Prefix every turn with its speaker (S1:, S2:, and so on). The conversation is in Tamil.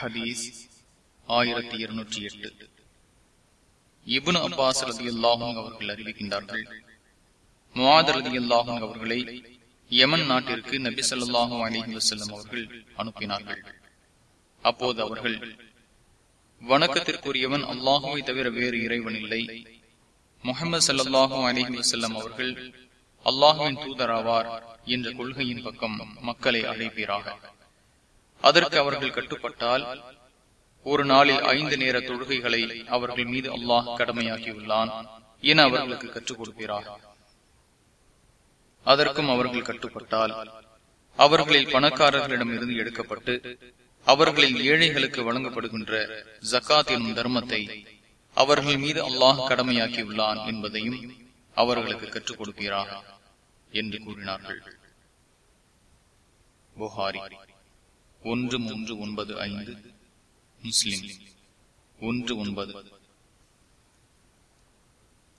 S1: ஹதீஸ் ஆயிரத்தி இருநூற்றி எட்டு. இபுன் அப்பாஸ் ரதி அல்லாஹும் அவர்கள் அறிவிக்கின்றார்கள். முவாத் ரதி அல்லாஹும் அவர்களை யமன் நாட்டிற்கு நபி சொல்லாஹும் அலிஹி வசல்லம் அவர்கள் அனுப்பினார்கள். அப்போது அவர்கள் வணக்கத்திற்குரியவன் அல்லாஹுவை தவிர வேறு இறைவன் இல்லை. முகமது சல்லாஹூ அலிஹி வசல்லம் அவர்கள் அல்லாஹுவின் தூதராவார் என்ற கொள்கையின் பக்கம் மக்களை அழைப்பீராக. அதற்கு அவர்கள் கட்டுப்பட்டால் ஒரு நாளில் ஐந்து நேர தொழுகைகளை அவர்கள் மீது அல்லாஹ் கடமையாக்கியுள்ளான் என அவர்களுக்கு கற்றுக் கொடுக்கிறார் அதற்கும் அவர்கள் கட்டுப்பட்டால் அவர்களில் பணக்காரர்களிடம் இருந்து எடுக்கப்பட்டு அவர்களில் ஏழைகளுக்கு வழங்கப்படுகின்ற ஜக்காத் எனும் தர்மத்தை அவர்கள் மீது அல்லாஹ் கடமையாக்கியுள்ளான் என்பதையும் அவர்களுக்கு கற்றுக் கொடுக்கிறார் என்று கூறினார்கள். புகாரி. ஒன்று மூன்று ஒன்பது ஐந்து முஸ்லிம். ஒன்று ஒன்பது.